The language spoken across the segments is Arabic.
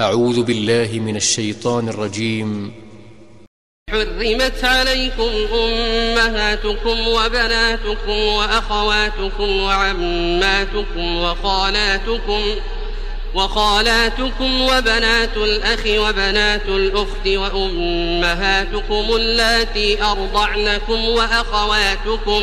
أعوذ بالله من الشيطان الرجيم. حرمت عليكم أمهاتكم وبناتكم وأخواتكم وعماتكم وخالاتكم وخالاتكم وبنات الأخ وبنات الأخت وأمهاتكم اللاتي أرضعنكم وأخواتكم. وأخواتكم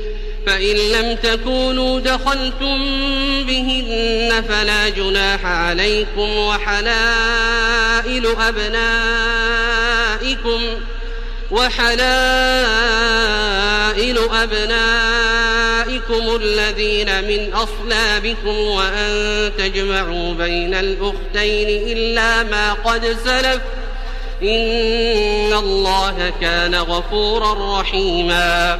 فإن لم تكونوا دخلتم بهن فلا جناح عليكم وحلائل أبنائكم وحلائل أبنائكم الذين من أصلابكم وأن تجمعوا بين الأختين إلا ما قد سلف إن الله كان غفورا رحيما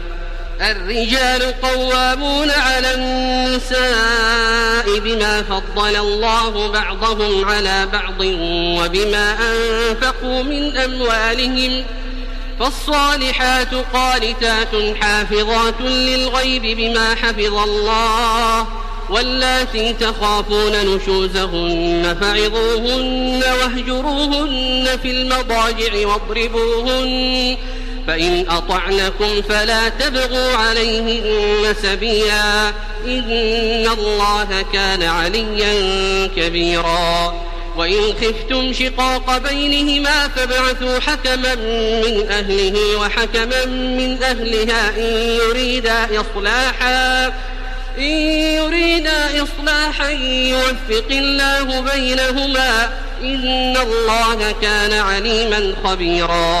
الرجال قوامون على النساء بما فضل الله بعضهم على بعض وبما أنفقوا من أموالهم. فالصالحات قانتات حافظات للغيب بما حفظ الله. واللاتي تخافون نشوزهن فعظوهن واهجروهن في المضاجع واضربوهن. فإن أطعنكم فلا تبغوا عليهن سبيلا. إن الله كان عليا كبيرا. وإن خفتم شقاق بينهما فابعثوا حكما من أهله وحكما من أهلها إن يريدا إصلاحا. إن يريدا إصلاحا يوفق الله بينهما. إن الله كان عليما خبيرا.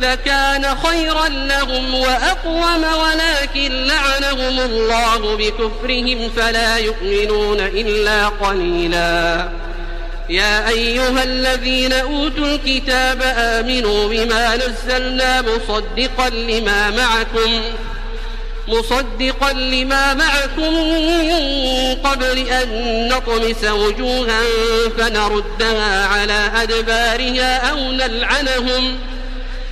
لكان خيرا لهم وأقوم ولكن لعنهم الله بكفرهم فلا يؤمنون إلا قليلا. يا أيها الذين أوتوا الكتاب آمنوا بما نزلنا مصدقا لما معكم مصدقا لما معكم من قبل أن نطمس وجوها فنردها على أدبارها أو نلعنهم.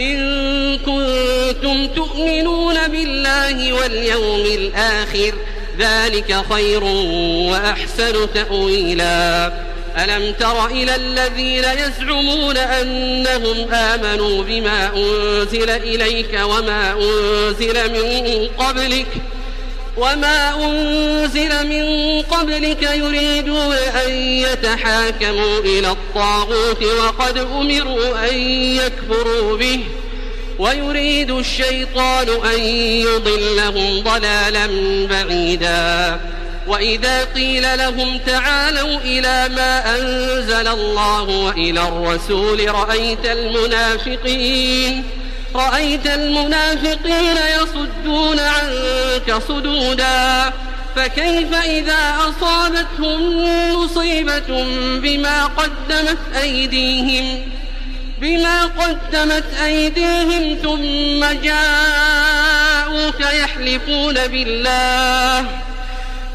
إن كنتم تؤمنون بالله واليوم الآخر ذلك خير وأحسن تأويلاً. ألم تر إلى الذين يزعمون أنهم آمنوا بما أنزل إليك وما أنزل من قبلك وما أنزل من قبلك يريدون أن يتحاكموا إلى الطاغوت وقد أمروا أن يكفروا به ويريد الشيطان أن يضلهم ضلالا بعيدا وإذا قيل لهم تعالوا إلى ما أنزل الله وإلى الرسول رأيت المنافقين رأيت المنافقين يصدون عنك صدودا فكيف إذا أصابتهم مصيبة بما قدمت أيديهم؟ بما قدمت أيديهم ثم جاءوك يحلفون بالله.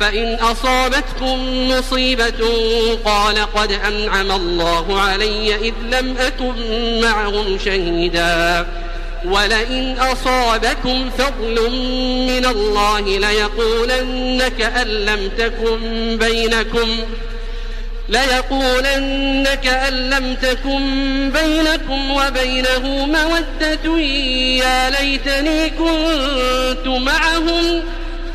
فإن أصابتكم مصيبة قال قد أنعم الله علي إذ لم أكن معهم شهيدا. ولئن أصابكم فضل من الله ليقولن كأن لم تكن بينكم ليقولن كأن لم تكن بينكم وبينه مودة يا ليتني كنت معهم.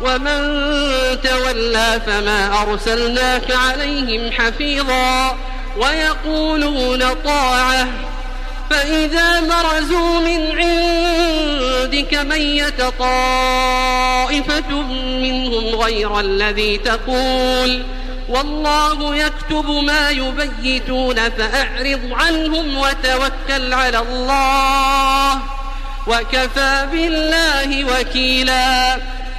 ومن تولى فما أرسلناك عليهم حفيظا ويقولون طاعة. فإذا برزوا من عندك ميت طائفة منهم غير الذي تقول. والله يكتب ما يبيتون فأعرض عنهم وتوكل على الله. وكفى بالله وكيلا.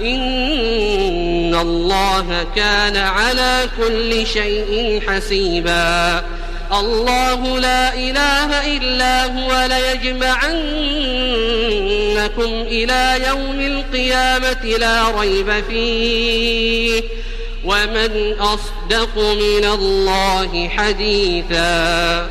إن الله كان على كل شيء حسيبا. الله لا إله إلا هو ليجمعنكم إلى يوم القيامة لا ريب فيه. ومن أصدق من الله حديثا.